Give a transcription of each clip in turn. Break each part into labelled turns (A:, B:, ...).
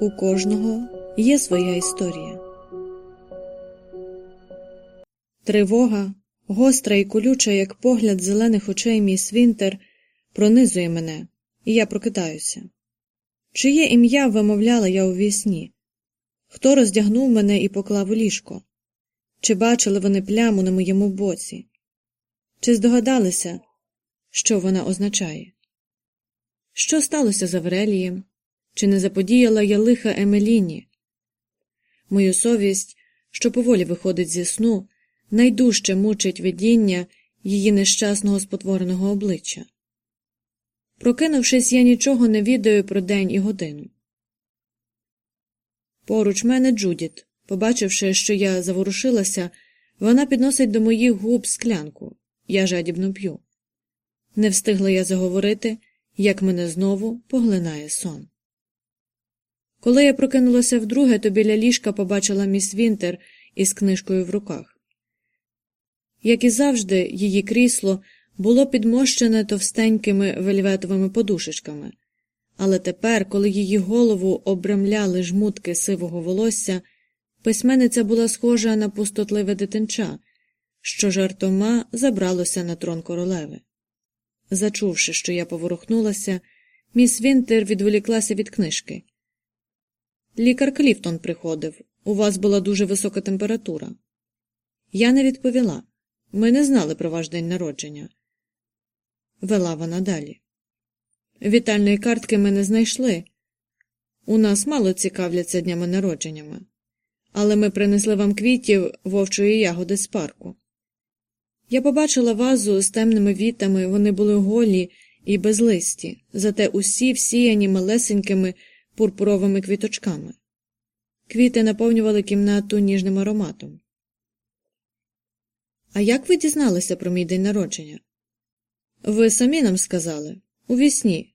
A: У кожного є своя історія. Тривога, гостра і колюча, як погляд зелених очей міс Вінтер, пронизує мене, і я прокидаюся. Чиє ім'я вимовляла я у вісні? Хто роздягнув мене і поклав у ліжко? Чи бачили вони пляму на моєму боці? Чи здогадалися, що вона означає? Що сталося з Аврелієм? Чи не заподіяла я лиха Емеліні? Мою совість, що поволі виходить зі сну, найдужче мучить видіння її нещасного спотвореного обличчя. Прокинувшись, я нічого не відаю про день і годину. Поруч мене Джудіт, побачивши, що я заворушилася, вона підносить до моїх губ склянку. Я жадібно п'ю. Не встигла я заговорити, як мене знову поглинає сон. Коли я прокинулася вдруге, то біля ліжка побачила міс Вінтер із книжкою в руках. Як і завжди, її крісло було підмощене товстенькими вельветовими подушечками, але тепер, коли її голову обрамляли жмутки сивого волосся, письменниця була схожа на пустотливе дитинча, що жартома забралося на трон королеви. Зачувши, що я поворухнулася, міс Вінтер відволіклася від книжки. Лікар Кліфтон приходив. У вас була дуже висока температура. Я не відповіла. Ми не знали про ваш день народження. Вела вона далі. Вітальної картки ми не знайшли. У нас мало цікавляться днями народженнями, але ми принесли вам квітів вовчої ягоди з парку. Я побачила вазу з темними вітами, вони були голі і безлисті, зате усі всіяні малесенькими пурпуровими квіточками. Квіти наповнювали кімнату ніжним ароматом. А як ви дізналися про мій день народження? Ви самі нам сказали у вісні.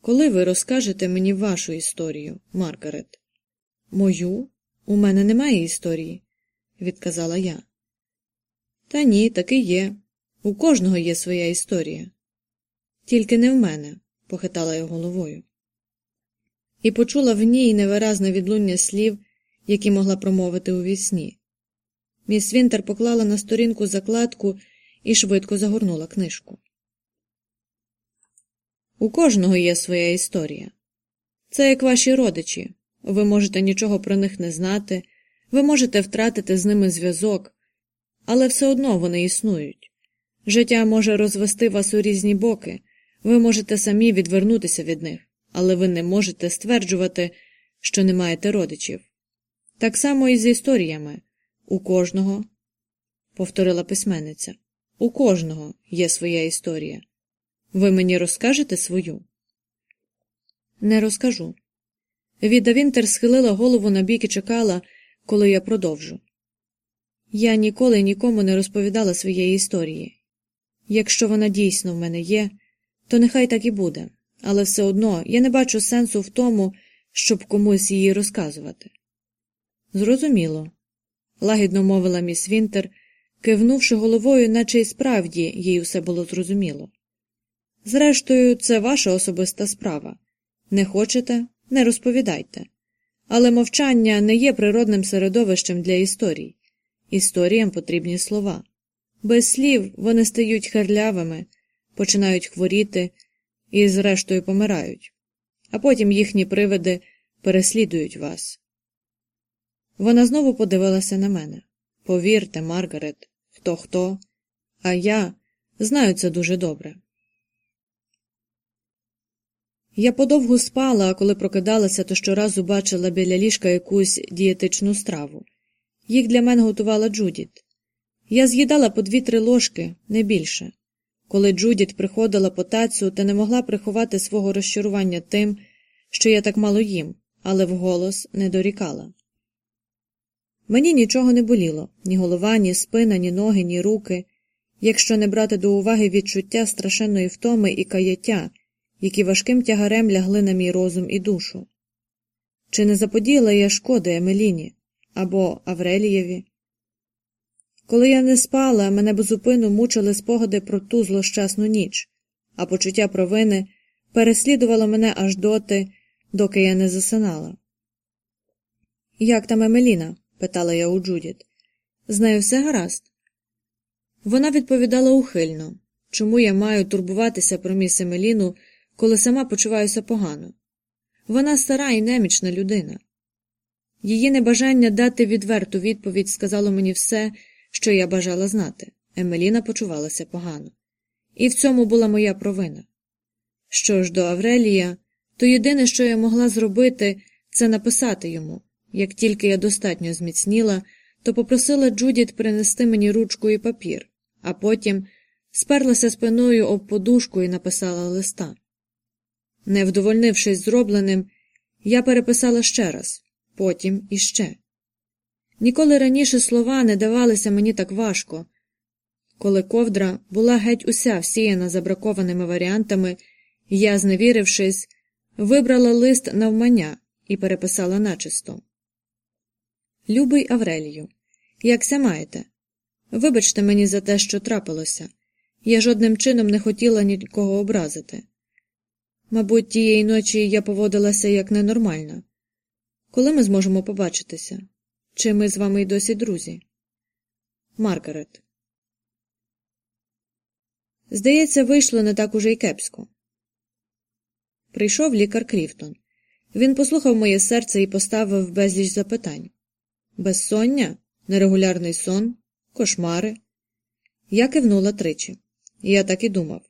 A: Коли ви розкажете мені вашу історію, Маргарет? Мою? У мене немає історії, відказала я. Та ні, таки є. У кожного є своя історія. Тільки не в мене, похитала я головою. І почула в ній невиразне відлуння слів, які могла промовити у вісні. Міс Вінтер поклала на сторінку закладку і швидко загорнула книжку. У кожного є своя історія. Це як ваші родичі. Ви можете нічого про них не знати, ви можете втратити з ними зв'язок, але все одно вони існують. Життя може розвести вас у різні боки, ви можете самі відвернутися від них, але ви не можете стверджувати, що не маєте родичів. Так само і з історіями у кожного, повторила письменниця, у кожного є своя історія. Ви мені розкажете свою? Не розкажу. Віда Вінтер схилила голову на бік і чекала, коли я продовжу. Я ніколи нікому не розповідала своєї історії. Якщо вона дійсно в мене є, то нехай так і буде, але все одно я не бачу сенсу в тому, щоб комусь її розказувати. Зрозуміло, лагідно мовила міс Вінтер, кивнувши головою, наче й справді їй усе було зрозуміло. Зрештою, це ваша особиста справа. Не хочете, не розповідайте. Але мовчання не є природним середовищем для історій. Історіям потрібні слова. Без слів вони стають херлявими, починають хворіти і, зрештою, помирають, а потім їхні привиди переслідують вас. Вона знову подивилася на мене. Повірте, Маргарет, хто хто, а я знаю це дуже добре. Я подовгу спала, а коли прокидалася, то щоразу бачила біля ліжка якусь дієтичну страву. Їх для мене готувала Джудіт. Я з'їдала по дві-три ложки, не більше. Коли Джудіт приходила по тацю, та не могла приховати свого розчарування тим, що я так мало їм, але вголос не дорікала. Мені нічого не боліло ні голова, ні спина, ні ноги, ні руки, якщо не брати до уваги відчуття страшенної втоми і каяття, які важким тягарем лягли на мій розум і душу. Чи не заподіяла я шкоди Емеліні або Аврелієві? Коли я не спала, мене безупину мучили спогади про ту злощасну ніч, а почуття провини переслідувало мене аж доти, доки я не засинала. Як там Емеліна? питала я у Джудіт. З нею все гаразд. Вона відповідала ухильно чому я маю турбуватися про міс Емеліну, коли сама почуваюся погано. Вона стара і немічна людина. Її небажання дати відверту відповідь сказало мені все, що я бажала знати. Емеліна почувалася погано. І в цьому була моя провина. Що ж до Аврелія, то єдине, що я могла зробити, це написати йому. Як тільки я достатньо зміцніла, то попросила Джудіт принести мені ручку і папір, а потім сперлася спиною об подушку і написала листа. Не вдовольнившись зробленим, я переписала ще раз, потім іще. Ніколи раніше слова не давалися мені так важко. Коли ковдра була геть уся всіяна забракованими варіантами, я, зневірившись, вибрала лист навмання і переписала начисто. Любий Аврелію, якся маєте? Вибачте мені за те, що трапилося. Я жодним чином не хотіла нікого образити. Мабуть, тієї ночі я поводилася як ненормальна. Коли ми зможемо побачитися? Чи ми з вами й досі друзі? Маргарет. Здається, вийшло не так уже й кепсько. Прийшов лікар Кріфтон. Він послухав моє серце і поставив безліч запитань безсоння, нерегулярний сон, кошмари. Я кивнула тричі. Я так і думав.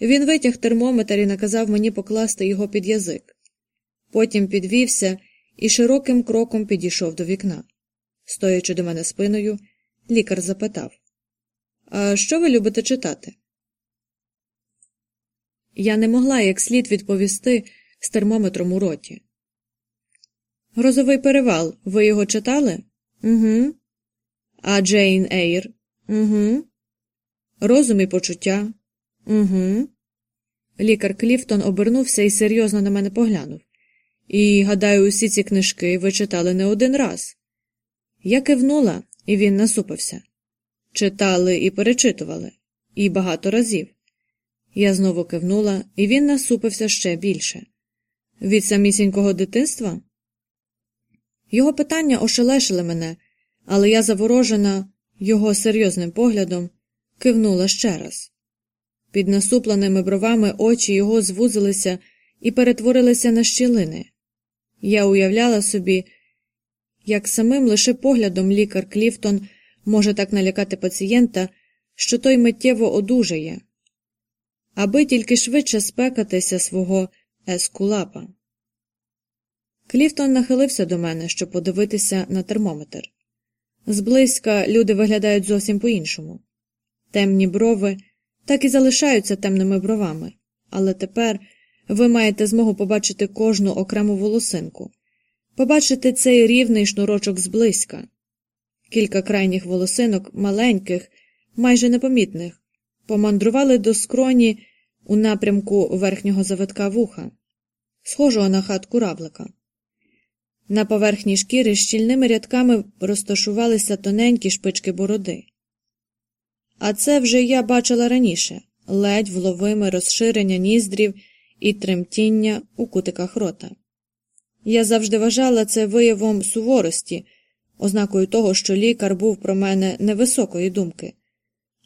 A: Він витяг термометр і наказав мені покласти його під язик. Потім підвівся і широким кроком підійшов до вікна. Стоячи до мене спиною, лікар запитав А що ви любите читати? Я не могла як слід відповісти з термометром у роті. Грозовий перевал. Ви його читали? Угу. А Джейн Ейр? Угу. Розум і почуття? Угу. Лікар Кліфтон обернувся і серйозно на мене поглянув. І, гадаю, усі ці книжки ви читали не один раз. Я кивнула, і він насупився. Читали і перечитували, і багато разів. Я знову кивнула, і він насупився ще більше. Від самісінького дитинства? Його питання ошелешили мене, але я, заворожена його серйозним поглядом, кивнула ще раз. Під насупленими бровами очі його звузилися і перетворилися на щілини. Я уявляла собі, як самим лише поглядом лікар Кліфтон може так налякати пацієнта, що той миттєво одужає, аби тільки швидше спекатися свого ескулапа. Кліфтон нахилився до мене, щоб подивитися на термометр. Зблизька люди виглядають зовсім по іншому. Темні брови так і залишаються темними бровами, але тепер ви маєте змогу побачити кожну окрему волосинку, побачити цей рівний шнурочок зблизька, кілька крайніх волосинок, маленьких, майже непомітних, помандрували до скроні у напрямку верхнього завитка вуха, схожого на хатку равлика. На поверхні шкіри щільними рядками розташувалися тоненькі шпички бороди. А це вже я бачила раніше ледь вловиме розширення ніздрів і тремтіння у кутиках рота. Я завжди вважала це виявом суворості, ознакою того, що лікар був про мене невисокої думки.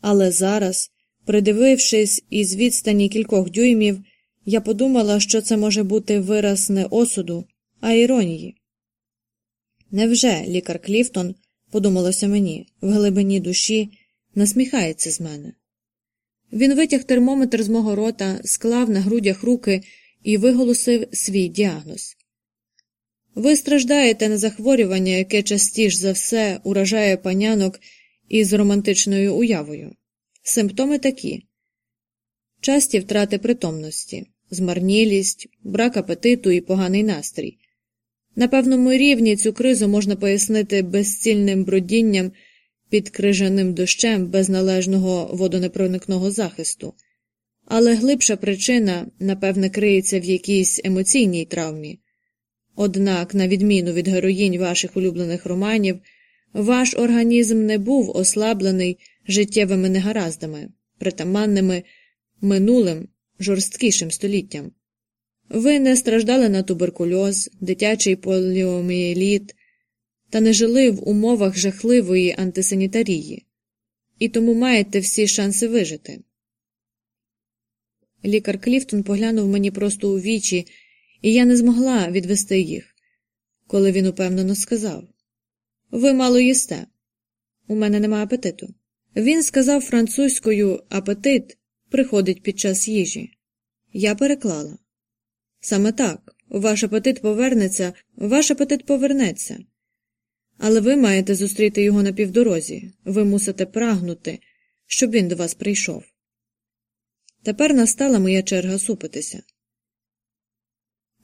A: Але зараз, придивившись із відстані кількох дюймів, я подумала, що це може бути вираз не осуду, а іронії. Невже лікар Кліфтон, подумалося мені, в глибині душі насміхається з мене? Він витяг термометр з мого рота, склав на грудях руки і виголосив свій діагноз. Ви страждаєте на захворювання, яке частіш за все уражає панянок із романтичною уявою. Симптоми такі часті втрати притомності, змарнілість, брак апетиту і поганий настрій. На певному рівні цю кризу можна пояснити безцільним бродінням під крижаним дощем без належного водонепроникного захисту, але глибша причина, напевне, криється в якійсь емоційній травмі. Однак, на відміну від героїнь ваших улюблених романів, Ваш організм не був ослаблений життєвими негараздами, притаманними минулим жорсткішим століттям. Ви не страждали на туберкульоз, дитячий поліомієліт та не жили в умовах жахливої антисанітарії, і тому маєте всі шанси вижити. Лікар Кліфтон поглянув мені просто у вічі, і я не змогла відвести їх, коли він упевнено сказав Ви мало їсте. У мене нема апетиту. Він сказав французькою апетит приходить під час їжі. Я переклала. Саме так, ваш апетит повернеться, ваш апетит повернеться. Але ви маєте зустріти його на півдорозі, ви мусите прагнути, щоб він до вас прийшов. Тепер настала моя черга супитися.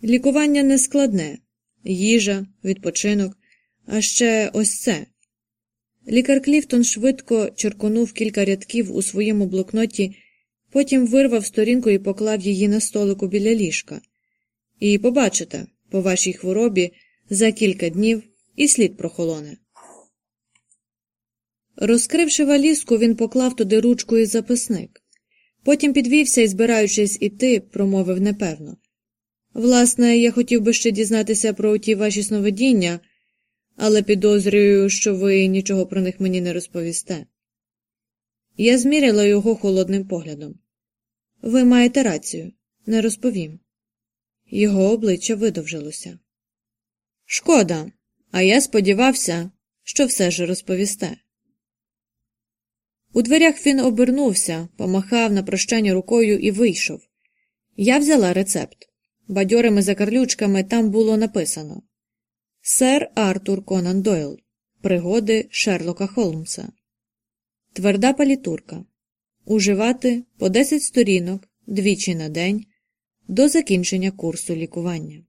A: Лікування не складне їжа, відпочинок, а ще ось це. Лікар Кліфтон швидко черконув кілька рядків у своєму блокноті, потім вирвав сторінку і поклав її на столику біля ліжка. І побачите, по вашій хворобі за кілька днів і слід прохолоне. Розкривши валізку, він поклав туди ручку і записник. Потім підвівся і, збираючись іти, промовив непевно. Власне, я хотів би ще дізнатися про ті ваші сновидіння, але підозрюю, що ви нічого про них мені не розповісте. Я зміряла його холодним поглядом. Ви маєте рацію, не розповім. Його обличчя видовжилося. Шкода, а я сподівався, що все ж розповісте. У дверях він обернувся, помахав на прощання рукою і вийшов. Я взяла рецепт. Бадьорими закарлючками там було написано Сер Артур Конан Дойл. Пригоди Шерлока Холмса. Тверда палітурка. Уживати по 10 сторінок двічі на день до закінчення курсу лікування.